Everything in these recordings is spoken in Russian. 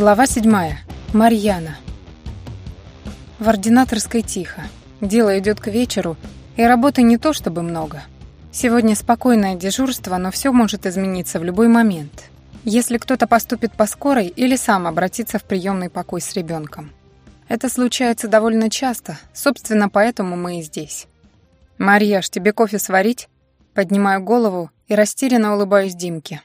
Глава седьмая. Марьяна. В ординаторской тихо. Дело идет к вечеру, и работы не то чтобы много. Сегодня спокойное дежурство, но все может измениться в любой момент. Если кто-то поступит по скорой или сам обратится в приемный покой с ребенком. Это случается довольно часто, собственно, поэтому мы и здесь. «Марьяш, тебе кофе сварить?» Поднимаю голову и растерянно улыбаюсь Димке.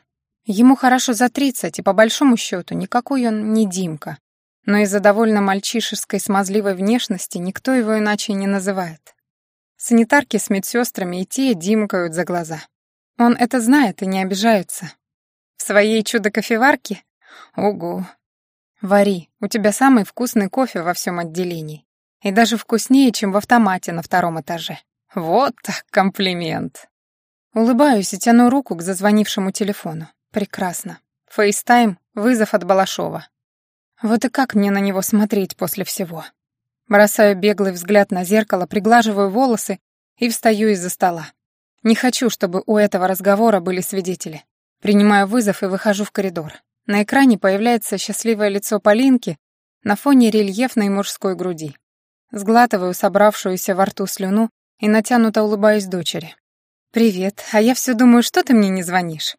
Ему хорошо за тридцать, и по большому счету никакой он не Димка. Но из-за довольно мальчишеской смазливой внешности никто его иначе не называет. Санитарки с медсестрами и те димкают за глаза. Он это знает и не обижается. В своей чудо-кофеварке? Ого. Вари, у тебя самый вкусный кофе во всем отделении. И даже вкуснее, чем в автомате на втором этаже. Вот так комплимент. Улыбаюсь и тяну руку к зазвонившему телефону. Прекрасно. FaceTime, вызов от Балашова. Вот и как мне на него смотреть после всего? Бросаю беглый взгляд на зеркало, приглаживаю волосы и встаю из-за стола. Не хочу, чтобы у этого разговора были свидетели. Принимаю вызов и выхожу в коридор. На экране появляется счастливое лицо Полинки на фоне рельефной мужской груди. Сглатываю собравшуюся во рту слюну и натянуто улыбаюсь дочери. «Привет, а я все думаю, что ты мне не звонишь?»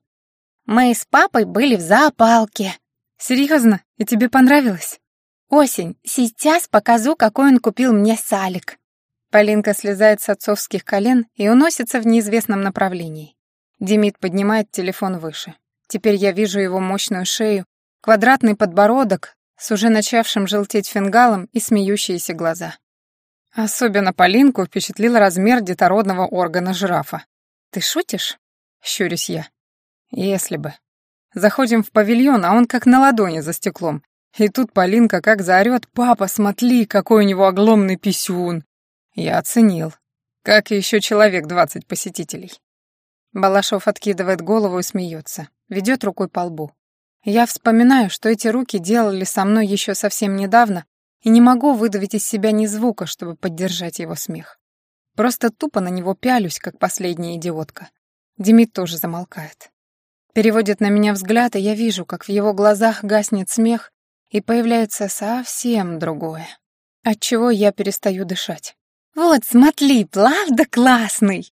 Мы с папой были в зоопалке. Серьезно? И тебе понравилось? Осень, сейчас покажу, какой он купил мне салик. Полинка слезает с отцовских колен и уносится в неизвестном направлении. Демид поднимает телефон выше. Теперь я вижу его мощную шею, квадратный подбородок с уже начавшим желтеть фингалом и смеющиеся глаза. Особенно Полинку впечатлил размер детородного органа жирафа. «Ты шутишь?» — щурюсь я. Если бы. Заходим в павильон, а он как на ладони за стеклом. И тут Полинка как заорёт «Папа, смотри, какой у него огломный писюн!» Я оценил. Как и еще человек двадцать посетителей. Балашов откидывает голову и смеется, ведет рукой по лбу. Я вспоминаю, что эти руки делали со мной еще совсем недавно, и не могу выдавить из себя ни звука, чтобы поддержать его смех. Просто тупо на него пялюсь, как последняя идиотка. Демид тоже замолкает. Переводит на меня взгляд, и я вижу, как в его глазах гаснет смех, и появляется совсем другое. Отчего я перестаю дышать. «Вот, смотри, правда классный!»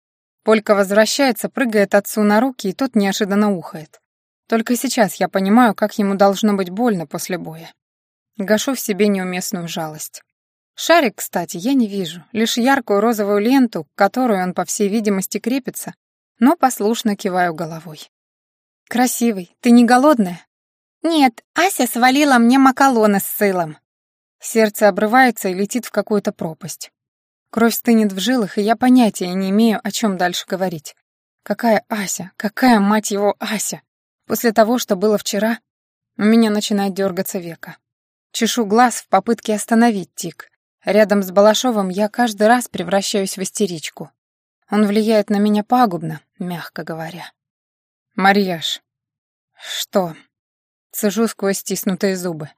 Полька возвращается, прыгает отцу на руки, и тот неожиданно ухает. Только сейчас я понимаю, как ему должно быть больно после боя. Гашу в себе неуместную жалость. Шарик, кстати, я не вижу, лишь яркую розовую ленту, к которой он, по всей видимости, крепится, но послушно киваю головой. «Красивый. Ты не голодная?» «Нет, Ася свалила мне макалоны с сылом». Сердце обрывается и летит в какую-то пропасть. Кровь стынет в жилах, и я понятия не имею, о чем дальше говорить. Какая Ася? Какая, мать его, Ася? После того, что было вчера, у меня начинает дергаться века. Чешу глаз в попытке остановить тик. Рядом с Балашовым я каждый раз превращаюсь в истеричку. Он влияет на меня пагубно, мягко говоря. «Марьяш». «Что?» Цежу сквозь стиснутые зубы.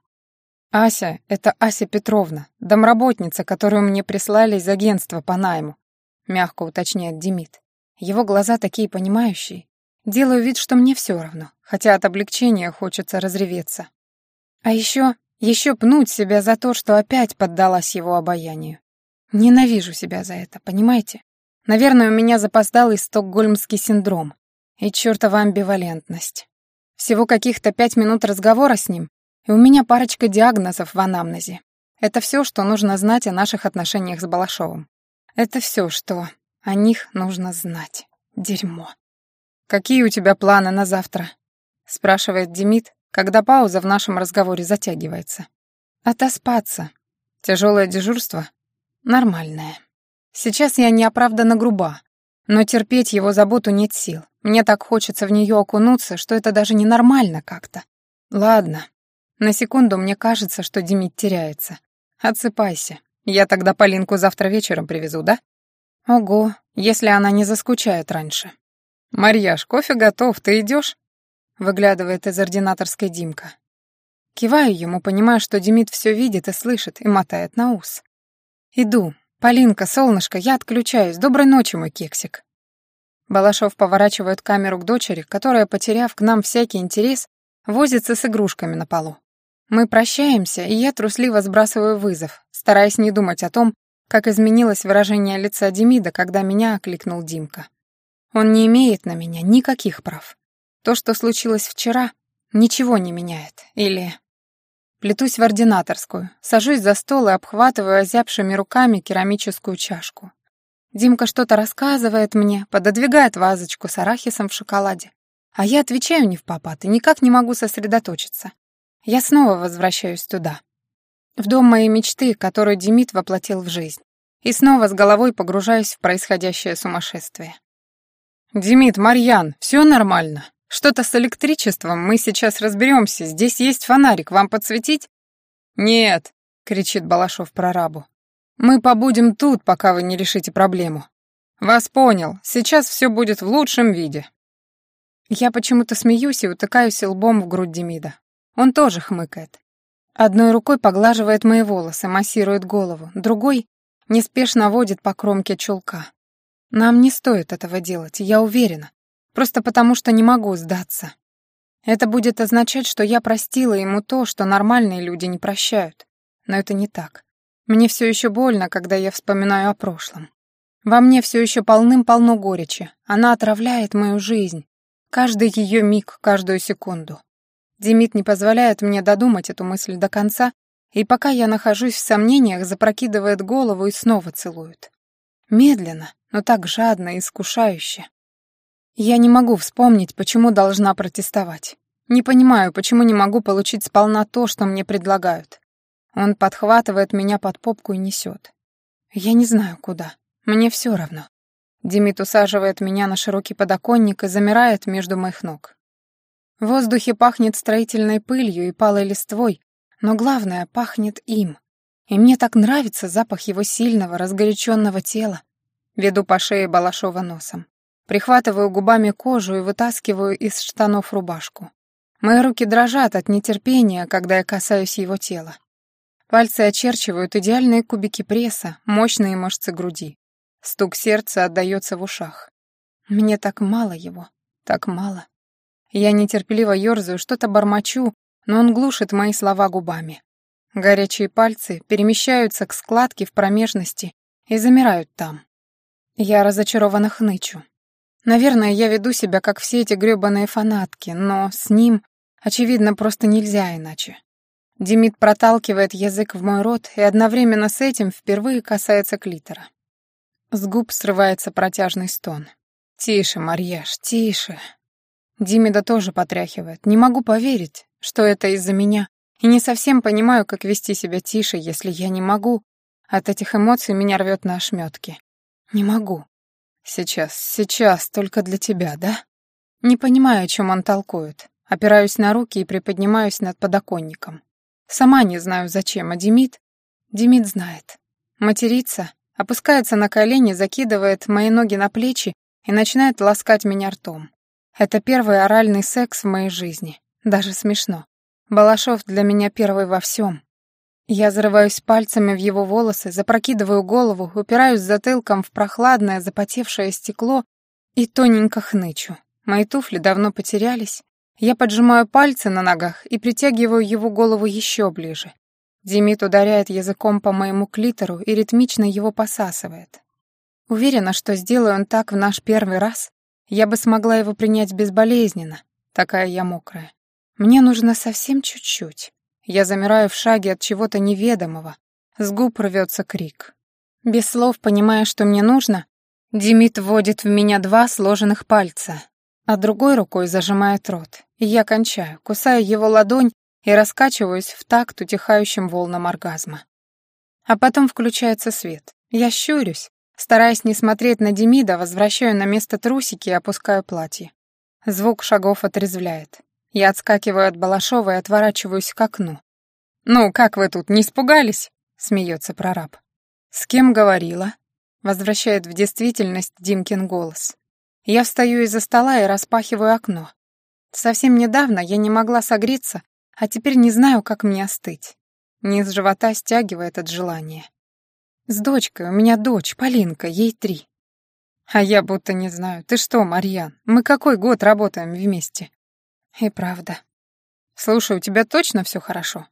«Ася — это Ася Петровна, домработница, которую мне прислали из агентства по найму», — мягко уточняет Демид. Его глаза такие понимающие. Делаю вид, что мне все равно, хотя от облегчения хочется разреветься. А еще, еще пнуть себя за то, что опять поддалась его обаянию. Ненавижу себя за это, понимаете? Наверное, у меня запоздалый стокгольмский синдром и чертова амбивалентность. Всего каких-то пять минут разговора с ним, и у меня парочка диагнозов в анамнезе. Это все, что нужно знать о наших отношениях с Балашовым. Это все, что о них нужно знать. Дерьмо. «Какие у тебя планы на завтра?» — спрашивает Демид, когда пауза в нашем разговоре затягивается. «Отоспаться. Тяжелое дежурство? Нормальное. Сейчас я неоправданно груба, но терпеть его заботу нет сил. Мне так хочется в нее окунуться, что это даже ненормально как-то. Ладно. На секунду мне кажется, что Демид теряется. Отсыпайся. Я тогда Полинку завтра вечером привезу, да? Ого, если она не заскучает раньше. Марьяш, кофе готов, ты идешь? Выглядывает из ординаторской Димка. Киваю ему, понимая, что Демид все видит и слышит, и мотает на ус. Иду. Полинка, солнышко, я отключаюсь. Доброй ночи, мой кексик. Балашов поворачивает камеру к дочери, которая, потеряв к нам всякий интерес, возится с игрушками на полу. Мы прощаемся, и я трусливо сбрасываю вызов, стараясь не думать о том, как изменилось выражение лица Демида, когда меня окликнул Димка. Он не имеет на меня никаких прав. То, что случилось вчера, ничего не меняет. Или... Плетусь в ординаторскую, сажусь за стол и обхватываю озябшими руками керамическую чашку. Димка что-то рассказывает мне, пододвигает вазочку с арахисом в шоколаде. А я отвечаю не в попад и никак не могу сосредоточиться. Я снова возвращаюсь туда. В дом моей мечты, которую Демид воплотил в жизнь. И снова с головой погружаюсь в происходящее сумасшествие. «Демид, Марьян, все нормально?» Что-то с электричеством, мы сейчас разберемся. Здесь есть фонарик, вам подсветить? Нет, кричит Балашов прорабу. Мы побудем тут, пока вы не решите проблему. Вас понял. Сейчас все будет в лучшем виде. Я почему-то смеюсь и утыкаюсь лбом в грудь Демида. Он тоже хмыкает. Одной рукой поглаживает мои волосы, массирует голову, другой неспешно водит по кромке чулка. Нам не стоит этого делать, я уверена. Просто потому, что не могу сдаться. Это будет означать, что я простила ему то, что нормальные люди не прощают. Но это не так. Мне все еще больно, когда я вспоминаю о прошлом. Во мне все еще полным-полно горечи. Она отравляет мою жизнь. Каждый ее миг, каждую секунду. Демид не позволяет мне додумать эту мысль до конца, и пока я нахожусь в сомнениях, запрокидывает голову и снова целует. Медленно, но так жадно и искушающе. Я не могу вспомнить, почему должна протестовать. Не понимаю, почему не могу получить сполна то, что мне предлагают. Он подхватывает меня под попку и несет. Я не знаю, куда. Мне все равно. Димит усаживает меня на широкий подоконник и замирает между моих ног. В воздухе пахнет строительной пылью и палой листвой, но главное, пахнет им. И мне так нравится запах его сильного, разгоряченного тела. Веду по шее Балашова носом. Прихватываю губами кожу и вытаскиваю из штанов рубашку. Мои руки дрожат от нетерпения, когда я касаюсь его тела. Пальцы очерчивают идеальные кубики пресса, мощные мышцы груди. Стук сердца отдаётся в ушах. Мне так мало его, так мало. Я нетерпеливо ёрзаю, что-то бормочу, но он глушит мои слова губами. Горячие пальцы перемещаются к складке в промежности и замирают там. Я разочарованно хнычу. Наверное, я веду себя, как все эти грёбаные фанатки, но с ним, очевидно, просто нельзя иначе. Демид проталкивает язык в мой рот и одновременно с этим впервые касается клитора. С губ срывается протяжный стон. «Тише, Марьяш, тише». Димида тоже потряхивает. Не могу поверить, что это из-за меня, и не совсем понимаю, как вести себя тише, если я не могу. От этих эмоций меня рвет на ошметки. Не могу. «Сейчас, сейчас, только для тебя, да?» Не понимаю, о чем он толкует. Опираюсь на руки и приподнимаюсь над подоконником. Сама не знаю, зачем, а Демид... Демид знает. Матерится, опускается на колени, закидывает мои ноги на плечи и начинает ласкать меня ртом. Это первый оральный секс в моей жизни. Даже смешно. Балашов для меня первый во всем. Я зарываюсь пальцами в его волосы, запрокидываю голову, упираюсь затылком в прохладное, запотевшее стекло и тоненько хнычу. Мои туфли давно потерялись. Я поджимаю пальцы на ногах и притягиваю его голову еще ближе. Демид ударяет языком по моему клитору и ритмично его посасывает. Уверена, что сделаю он так в наш первый раз, я бы смогла его принять безболезненно, такая я мокрая. Мне нужно совсем чуть-чуть. Я замираю в шаге от чего-то неведомого. С губ рвется крик. Без слов, понимая, что мне нужно, Димит вводит в меня два сложенных пальца, а другой рукой зажимает рот. И я кончаю, кусаю его ладонь и раскачиваюсь в такт утихающим волнам оргазма. А потом включается свет. Я щурюсь, стараясь не смотреть на Демида, возвращаю на место трусики и опускаю платье. Звук шагов отрезвляет. Я отскакиваю от Балашова и отворачиваюсь к окну. «Ну, как вы тут, не испугались?» — смеется прораб. «С кем говорила?» — возвращает в действительность Димкин голос. Я встаю из-за стола и распахиваю окно. Совсем недавно я не могла согреться, а теперь не знаю, как мне остыть. Низ живота стягивает от желания. С дочкой, у меня дочь, Полинка, ей три. А я будто не знаю. Ты что, Марьян, мы какой год работаем вместе? И правда. Слушай, у тебя точно все хорошо?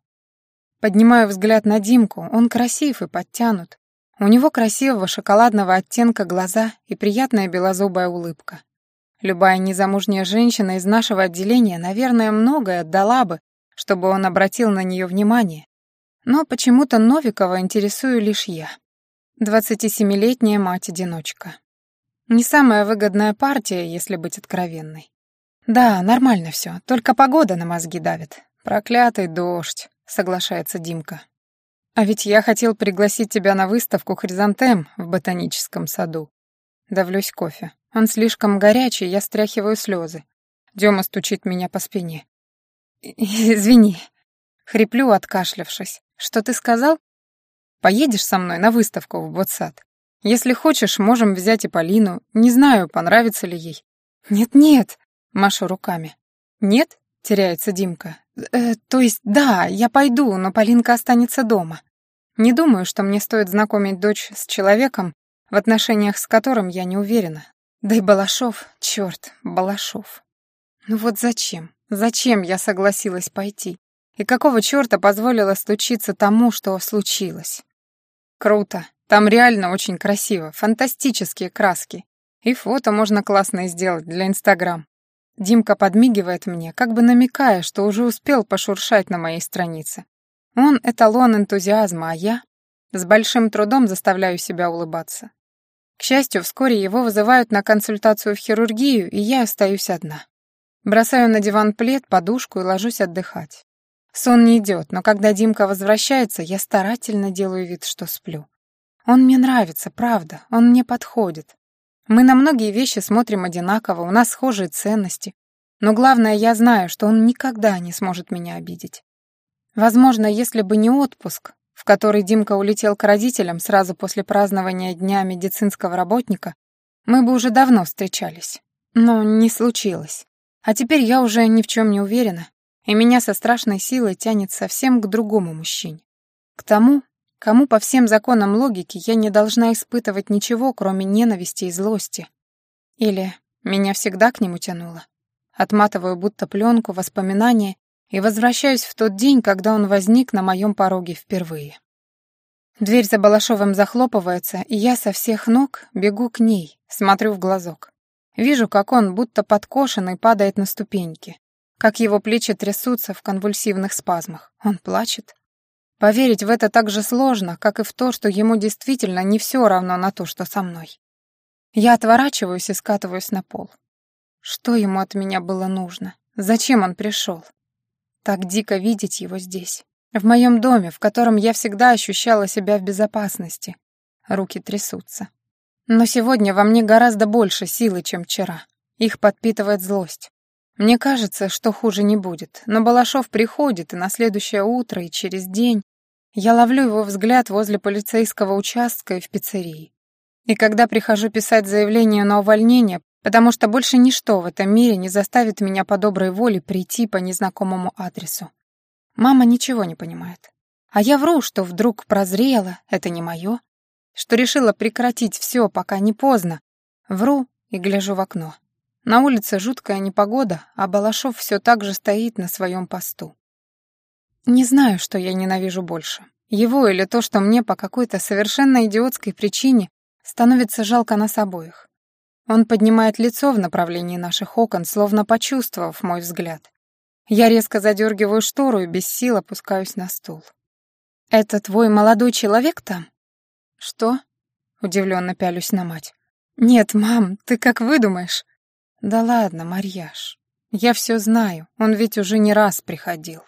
Поднимаю взгляд на Димку, он красив и подтянут. У него красивого шоколадного оттенка глаза и приятная белозубая улыбка. Любая незамужняя женщина из нашего отделения, наверное, многое отдала бы, чтобы он обратил на нее внимание. Но почему-то Новикова интересую лишь я. 27-летняя мать-одиночка. Не самая выгодная партия, если быть откровенной. Да, нормально все, только погода на мозги давит. Проклятый дождь, соглашается Димка. А ведь я хотел пригласить тебя на выставку хризантем в ботаническом саду. Давлюсь кофе. Он слишком горячий, я стряхиваю слезы. Дема стучит меня по спине. «Извини», — хриплю, откашлявшись. «Что ты сказал?» «Поедешь со мной на выставку в Ботсад? Если хочешь, можем взять и Полину. Не знаю, понравится ли ей». «Нет-нет», — машу руками. «Нет?» — теряется Димка. «Э, «То есть, да, я пойду, но Полинка останется дома. Не думаю, что мне стоит знакомить дочь с человеком, в отношениях с которым я не уверена. Да и Балашов, черт, Балашов. Ну вот зачем? Зачем я согласилась пойти? И какого черта позволила случиться тому, что случилось? Круто. Там реально очень красиво, фантастические краски. И фото можно классное сделать для Инстаграм. Димка подмигивает мне, как бы намекая, что уже успел пошуршать на моей странице. Он эталон энтузиазма, а я с большим трудом заставляю себя улыбаться. К счастью, вскоре его вызывают на консультацию в хирургию, и я остаюсь одна. Бросаю на диван плед, подушку и ложусь отдыхать. Сон не идет, но когда Димка возвращается, я старательно делаю вид, что сплю. Он мне нравится, правда, он мне подходит. Мы на многие вещи смотрим одинаково, у нас схожие ценности. Но главное, я знаю, что он никогда не сможет меня обидеть. Возможно, если бы не отпуск, в который Димка улетел к родителям сразу после празднования Дня медицинского работника, мы бы уже давно встречались. Но не случилось. А теперь я уже ни в чем не уверена, и меня со страшной силой тянет совсем к другому мужчине. К тому, кому по всем законам логики я не должна испытывать ничего, кроме ненависти и злости. Или меня всегда к нему тянуло. Отматываю будто пленку воспоминания и возвращаюсь в тот день, когда он возник на моем пороге впервые. Дверь за Балашовым захлопывается, и я со всех ног бегу к ней, смотрю в глазок. Вижу, как он, будто подкошенный, падает на ступеньки, как его плечи трясутся в конвульсивных спазмах. Он плачет. Поверить в это так же сложно, как и в то, что ему действительно не все равно на то, что со мной. Я отворачиваюсь и скатываюсь на пол. Что ему от меня было нужно? Зачем он пришел? Так дико видеть его здесь. В моем доме, в котором я всегда ощущала себя в безопасности. Руки трясутся. Но сегодня во мне гораздо больше силы, чем вчера. Их подпитывает злость. Мне кажется, что хуже не будет, но Балашов приходит, и на следующее утро, и через день я ловлю его взгляд возле полицейского участка и в пиццерии. И когда прихожу писать заявление на увольнение, потому что больше ничто в этом мире не заставит меня по доброй воле прийти по незнакомому адресу. Мама ничего не понимает. А я вру, что вдруг прозрела, это не мое, что решила прекратить все, пока не поздно. Вру и гляжу в окно. На улице жуткая непогода, а Балашов все так же стоит на своем посту. Не знаю, что я ненавижу больше. Его или то, что мне по какой-то совершенно идиотской причине становится жалко нас обоих. Он поднимает лицо в направлении наших окон, словно почувствовав мой взгляд. Я резко задергиваю штору и без сил опускаюсь на стул. «Это твой молодой человек там?» «Что?» — удивленно пялюсь на мать. «Нет, мам, ты как выдумаешь?» «Да ладно, Марьяш, я все знаю, он ведь уже не раз приходил».